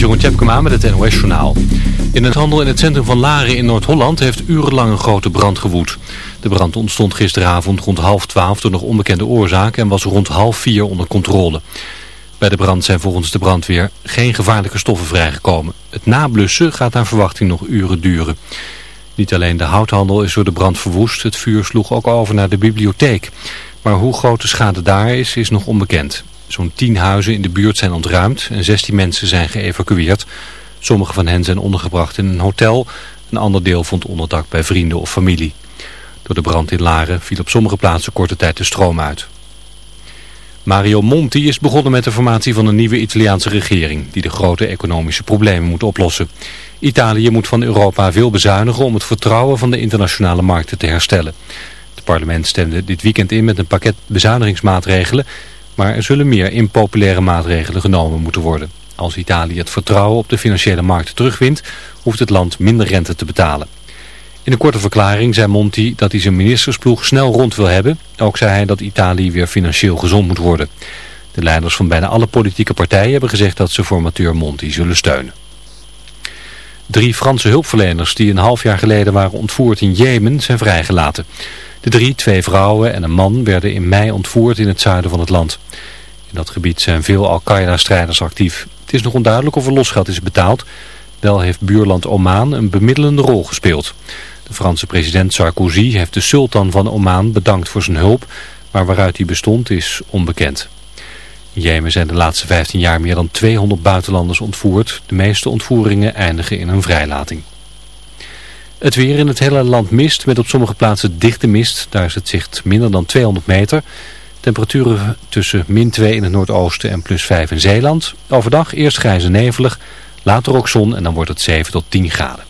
Jeroen Tjepkema met het NOS Journaal. In het handel in het centrum van Laren in Noord-Holland heeft urenlang een grote brand gewoed. De brand ontstond gisteravond rond half twaalf door nog onbekende oorzaak en was rond half vier onder controle. Bij de brand zijn volgens de brandweer geen gevaarlijke stoffen vrijgekomen. Het nablussen gaat naar verwachting nog uren duren. Niet alleen de houthandel is door de brand verwoest, het vuur sloeg ook over naar de bibliotheek. Maar hoe groot de schade daar is, is nog onbekend. Zo'n tien huizen in de buurt zijn ontruimd en 16 mensen zijn geëvacueerd. Sommige van hen zijn ondergebracht in een hotel. Een ander deel vond onderdak bij vrienden of familie. Door de brand in Laren viel op sommige plaatsen korte tijd de stroom uit. Mario Monti is begonnen met de formatie van een nieuwe Italiaanse regering... die de grote economische problemen moet oplossen. Italië moet van Europa veel bezuinigen om het vertrouwen van de internationale markten te herstellen. Het parlement stemde dit weekend in met een pakket bezuinigingsmaatregelen... maar er zullen meer impopulaire maatregelen genomen moeten worden. Als Italië het vertrouwen op de financiële markten terugwint, hoeft het land minder rente te betalen. In een korte verklaring zei Monti dat hij zijn ministersploeg snel rond wil hebben. Ook zei hij dat Italië weer financieel gezond moet worden. De leiders van bijna alle politieke partijen hebben gezegd dat ze formateur Monti zullen steunen. Drie Franse hulpverleners die een half jaar geleden waren ontvoerd in Jemen zijn vrijgelaten. De drie, twee vrouwen en een man, werden in mei ontvoerd in het zuiden van het land. In dat gebied zijn veel Al-Qaeda-strijders actief. Het is nog onduidelijk of er losgeld is betaald. Wel heeft buurland Oman een bemiddelende rol gespeeld. De Franse president Sarkozy heeft de sultan van Oman bedankt voor zijn hulp, maar waaruit die bestond is onbekend. In Jemen zijn de laatste 15 jaar meer dan 200 buitenlanders ontvoerd. De meeste ontvoeringen eindigen in een vrijlating. Het weer in het hele land mist, met op sommige plaatsen dichte mist. Daar is het zicht minder dan 200 meter. Temperaturen tussen min 2 in het noordoosten en plus 5 in Zeeland. Overdag eerst grijs en nevelig, later ook zon en dan wordt het 7 tot 10 graden.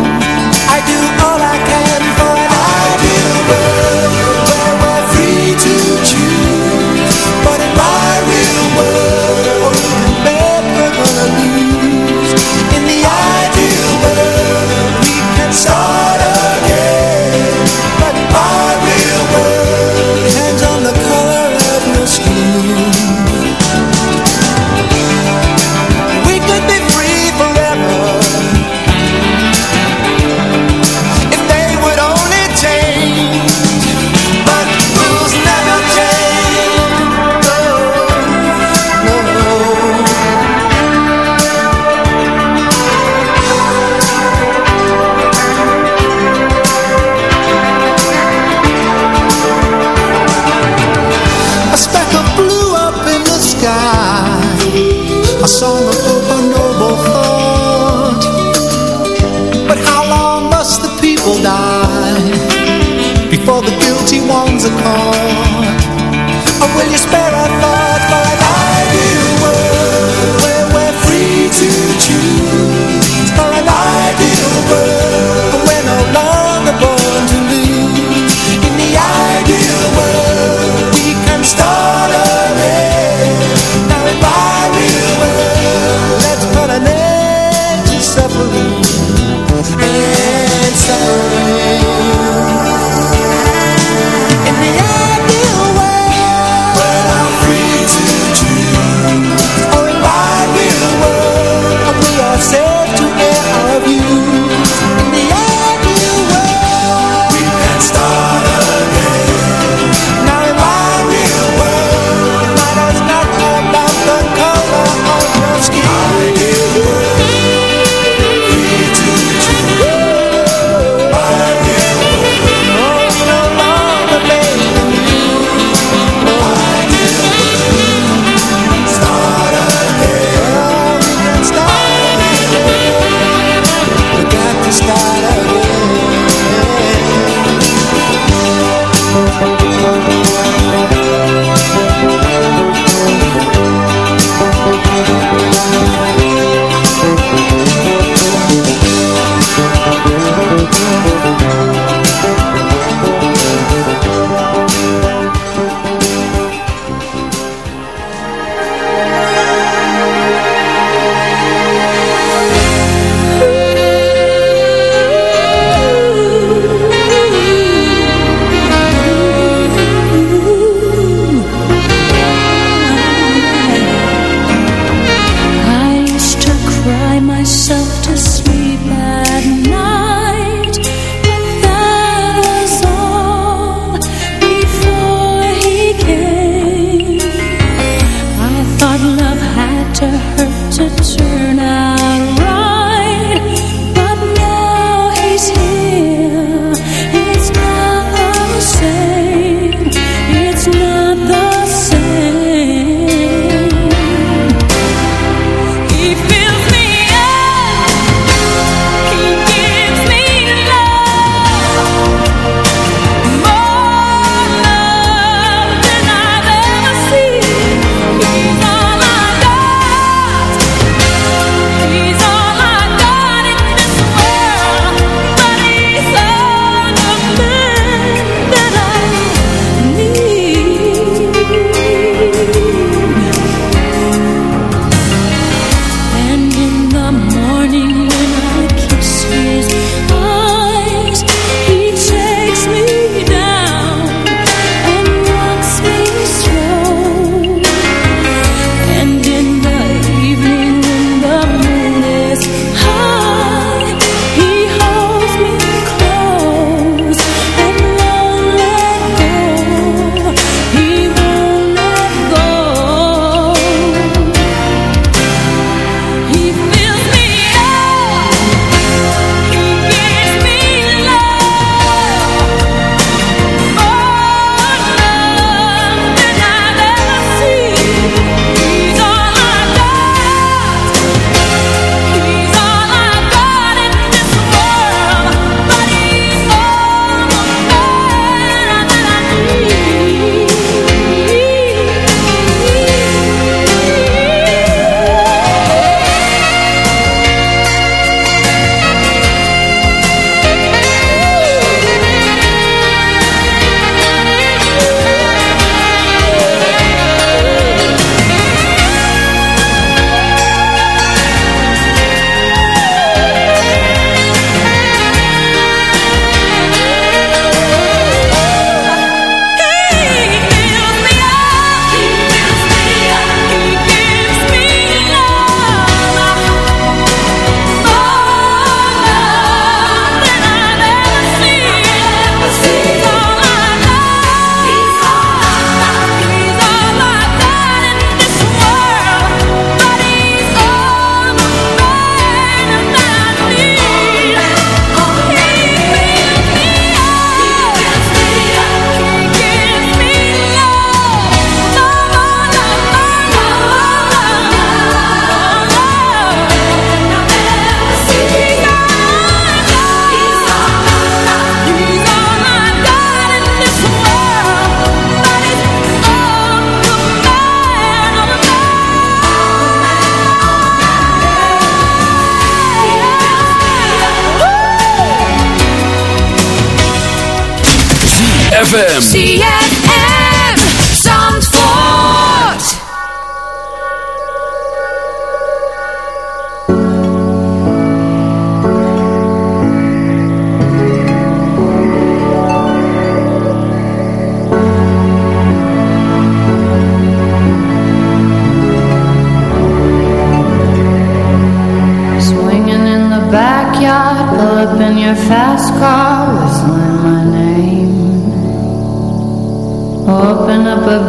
ZFM.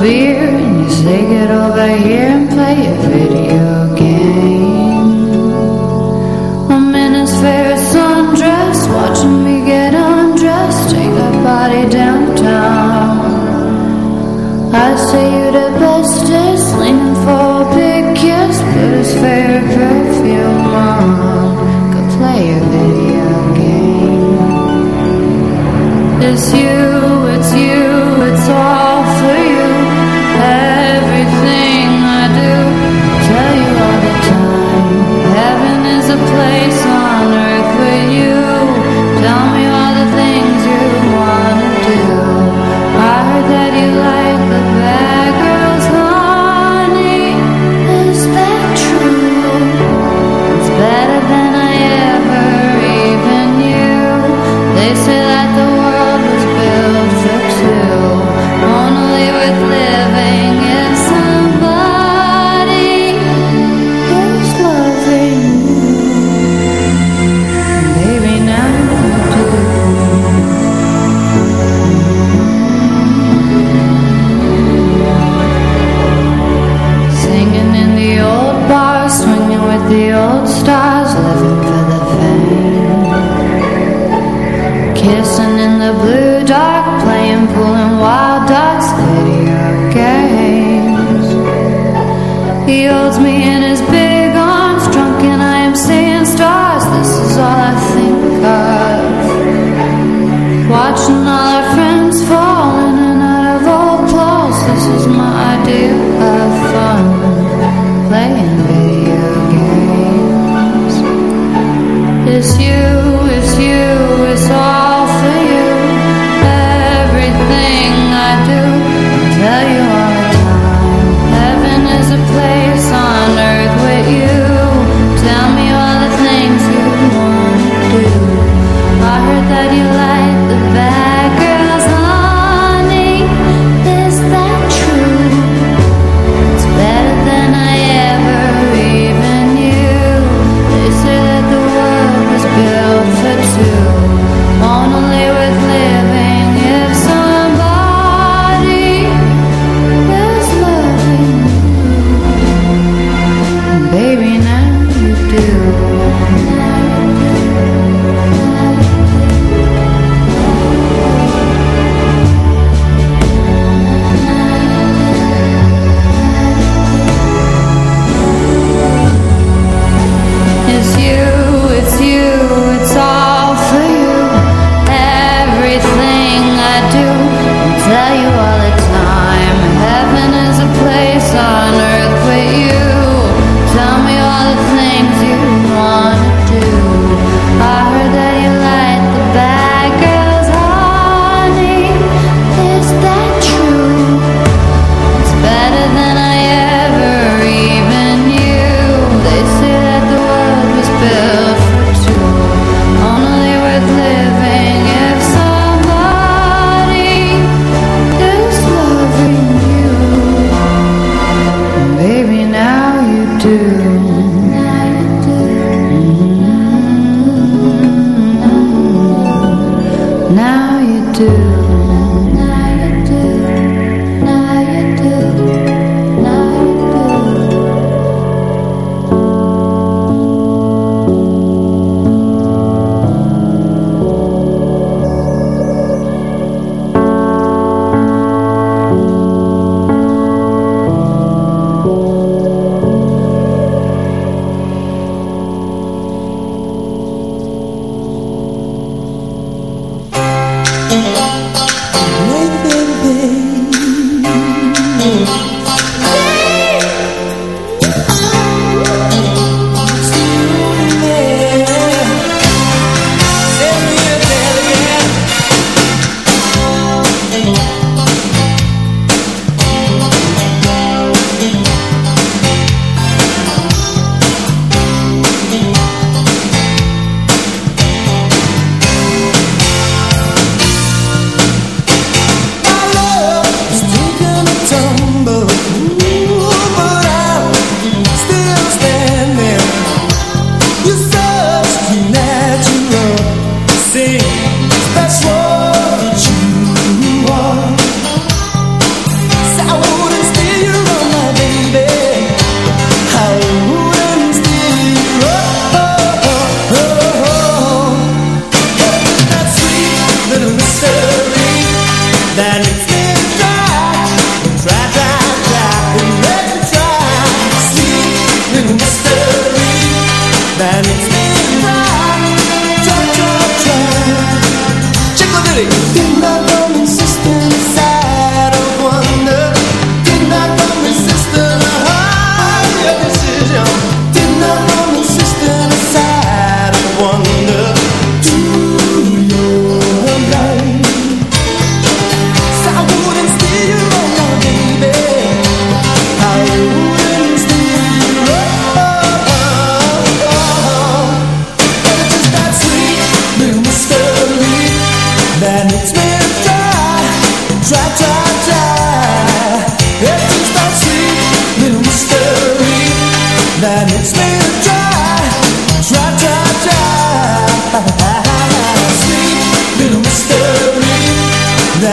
Beer and you say get over here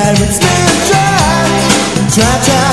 and it's not dry, dry, dry.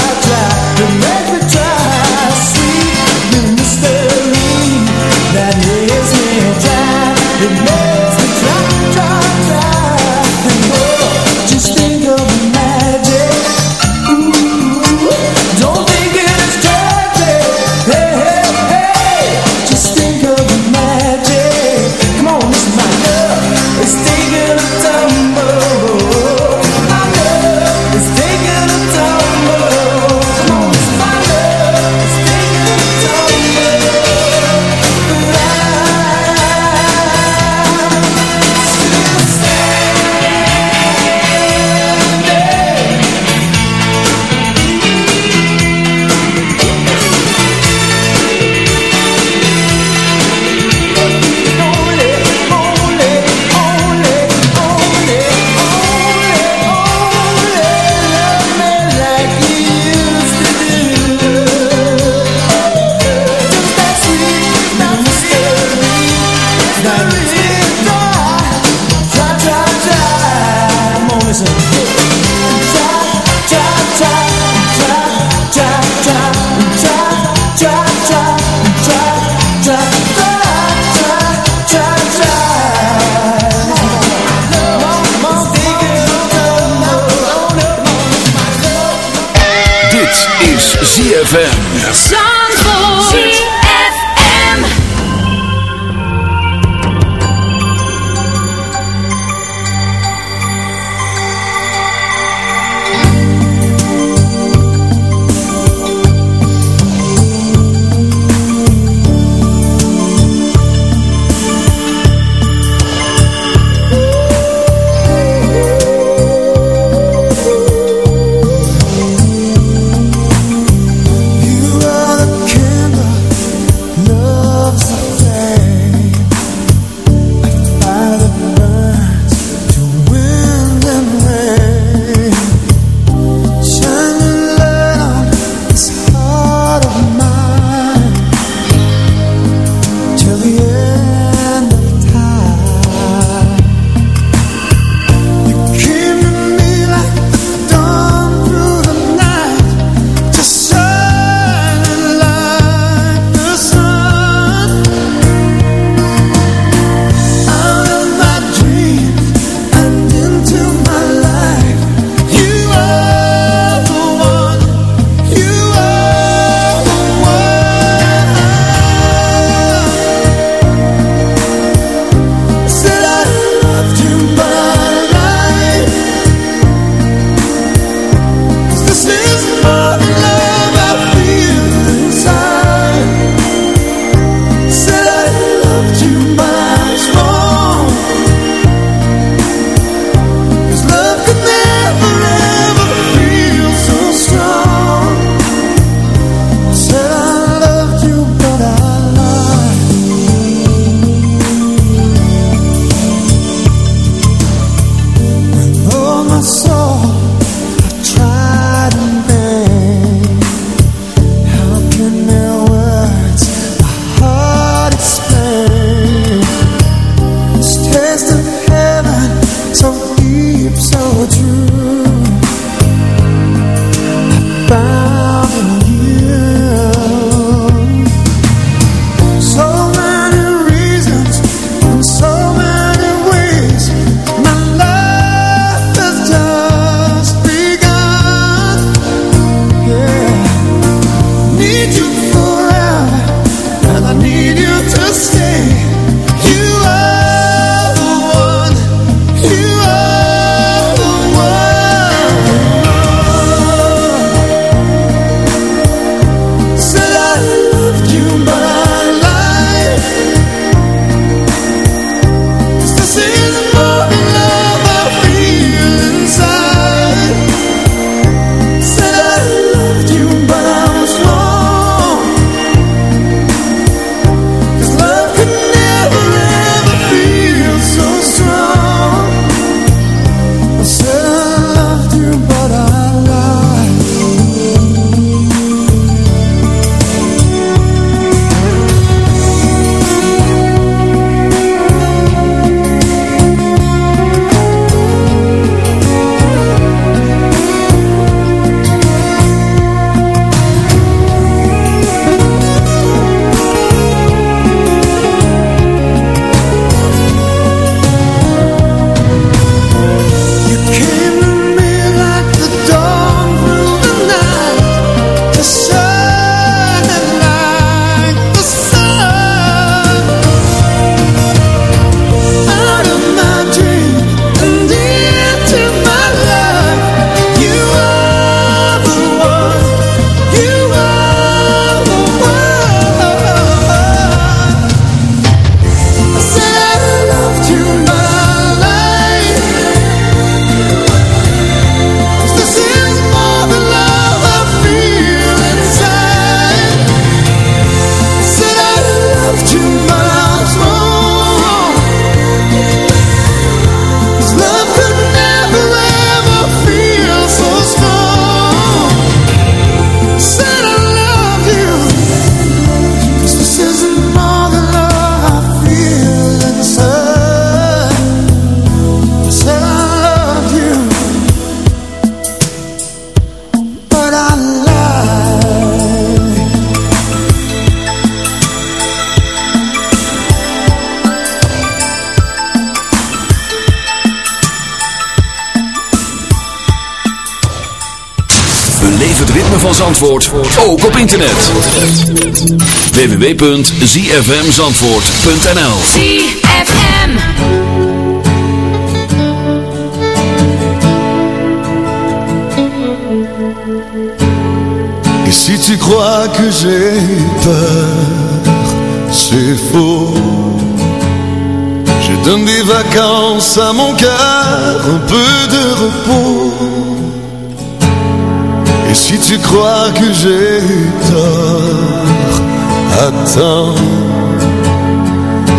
Ook op internet. www.zfmzandvoort.nl ZFM. Et si tu crois que j'ai peur, c'est faux. Je donne des vacances à mon cœur, un peu de repos. Si tu crois que j'ai tort, attends.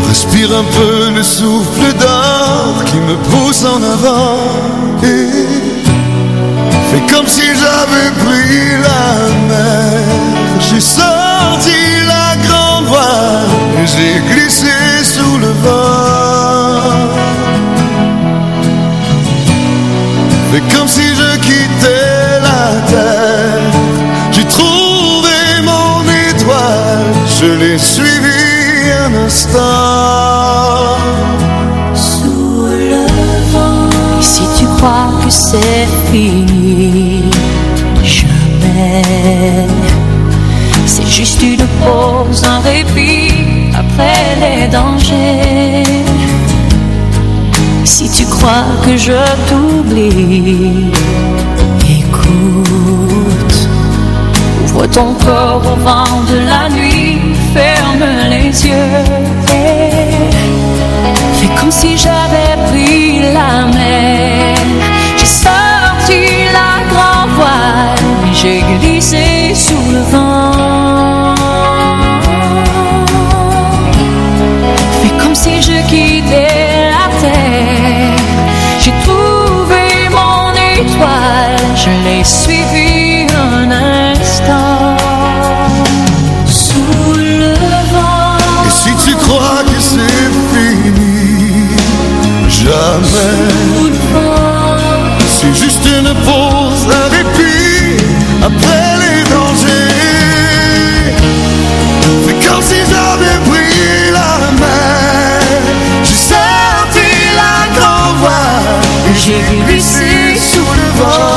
Respire un peu le souffle d'or qui me pousse en avant. Et Fais comme si j'avais pris la mer J'ai sorti la grande voile j'ai glissé sous le vent Fais comme si je quittais Je l'ai suivi un instant sous le vent. Et si tu crois que c'est fini, jamais. C'est juste une pause, un répit après les dangers. Si tu crois que je t'oublie, écoute. Ouvre ton corps au vent de la Fais comme si j'avais pris la mer. J'ai sorti la grand voile j'ai glissé sous le vent. Fais comme si je quittais la terre. J'ai trouvé mon étoile, je l'ai suivi C'est juste une pause, un répit après les dangers. C'est comme si j'avais pris la mer. J'ai sorti la grande voile et j'ai glissé sous le vent.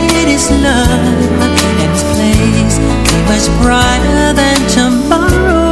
it is love. And this place is much brighter than tomorrow.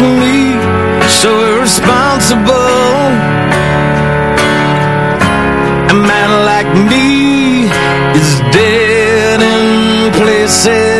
me so irresponsible. A man like me is dead in places.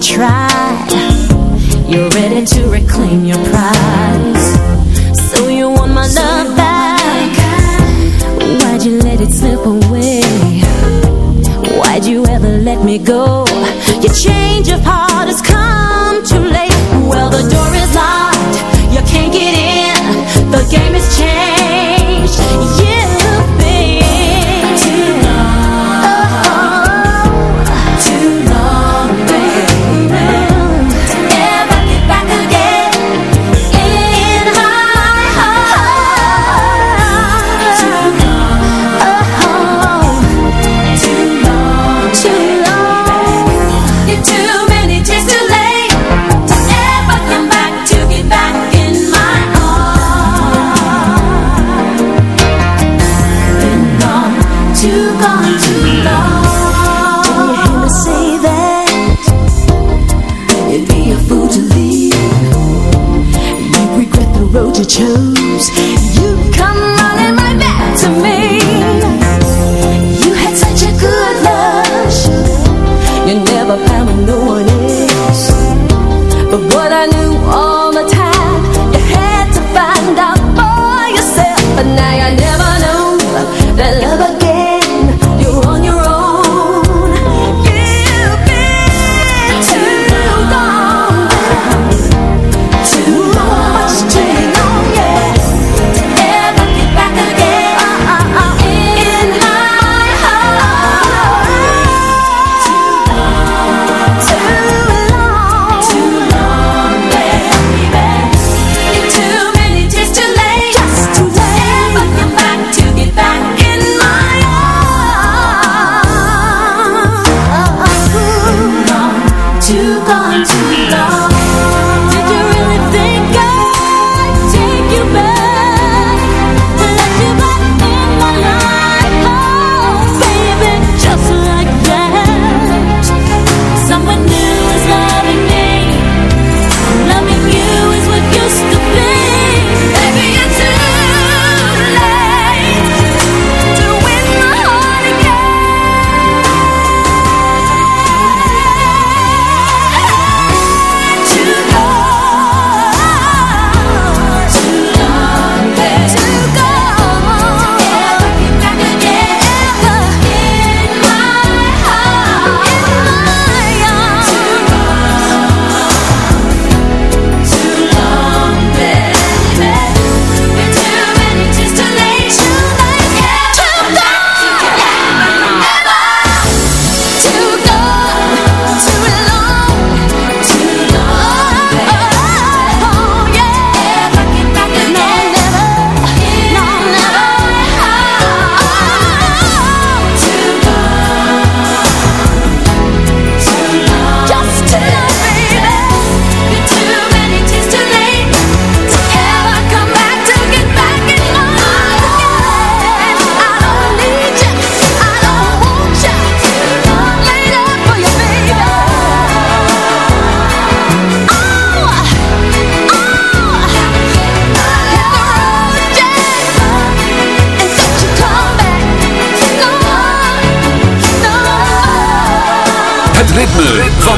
try. Never found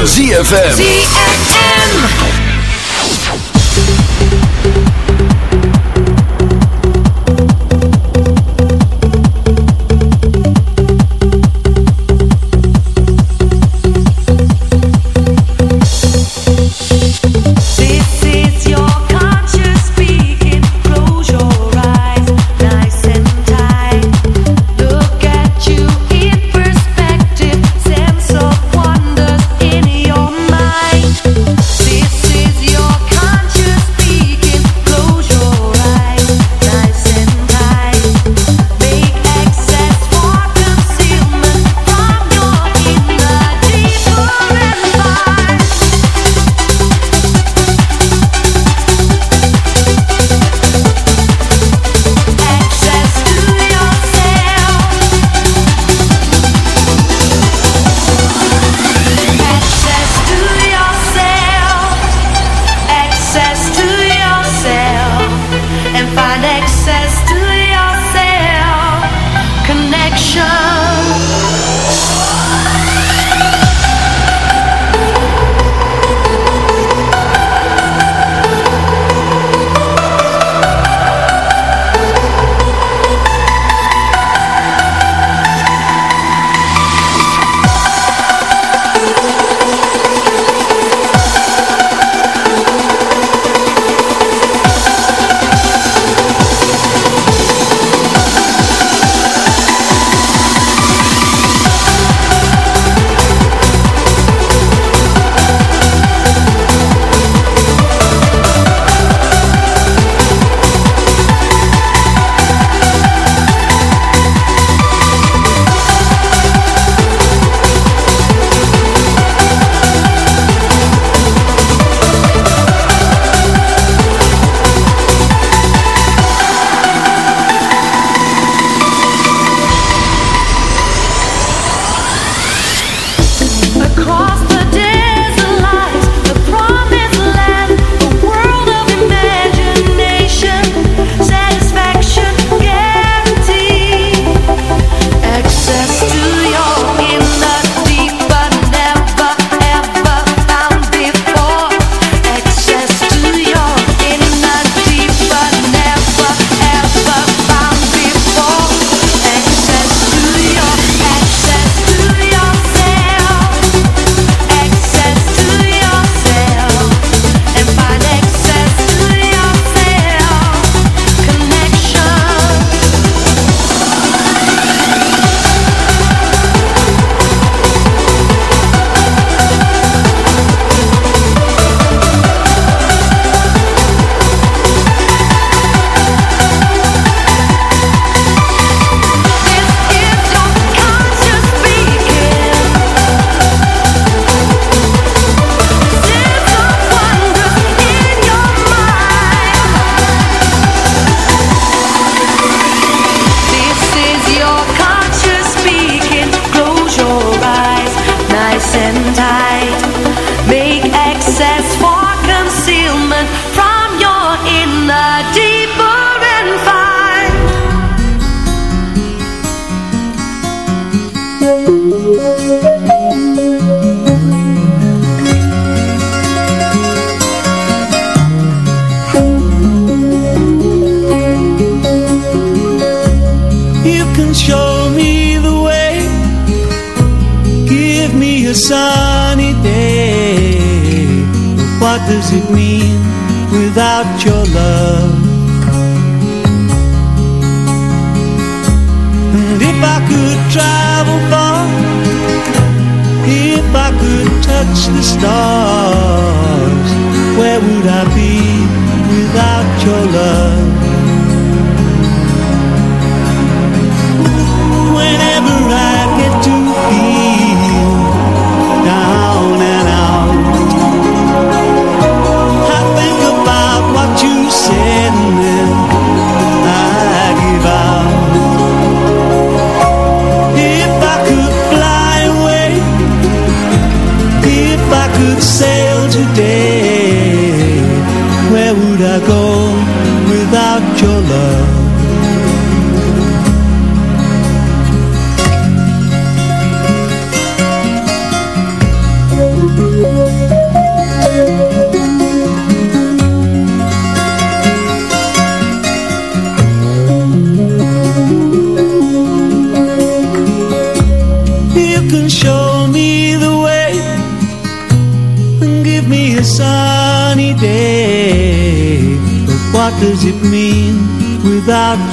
ZFM.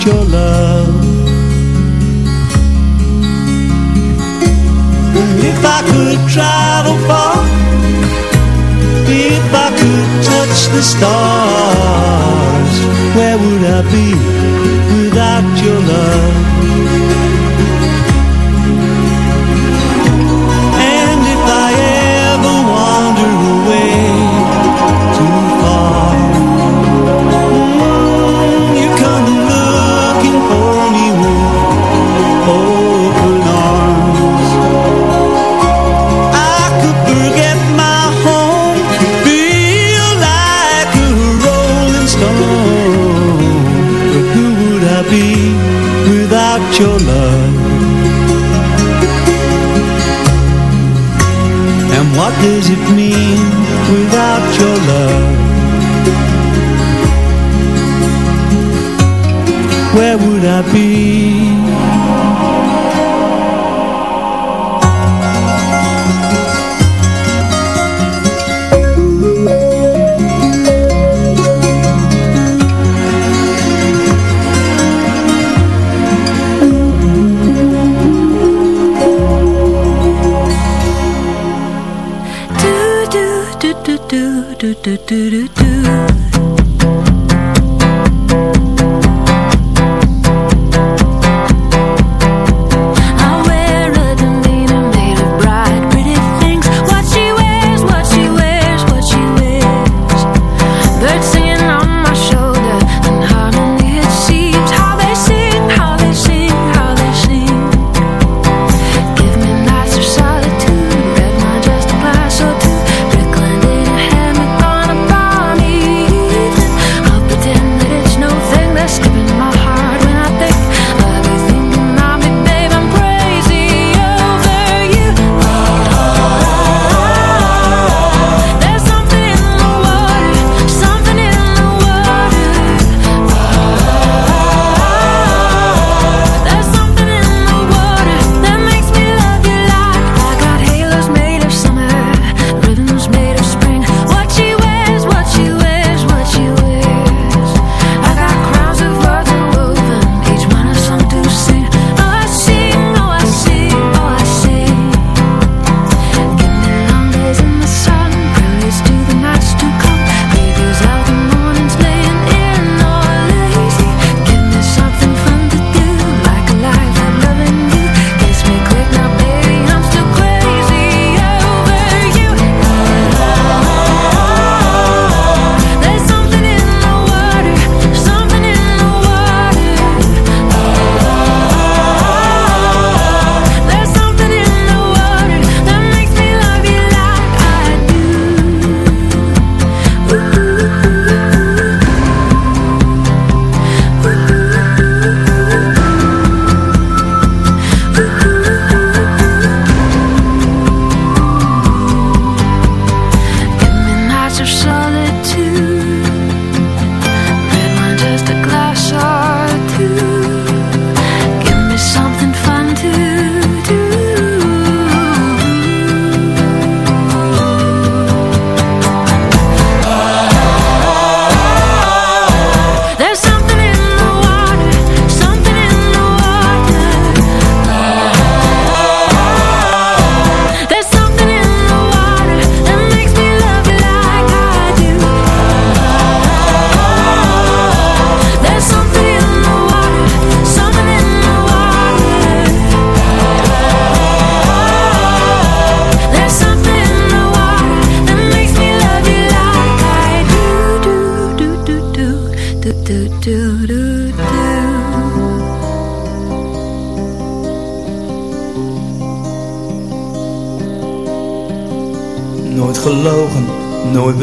Your love?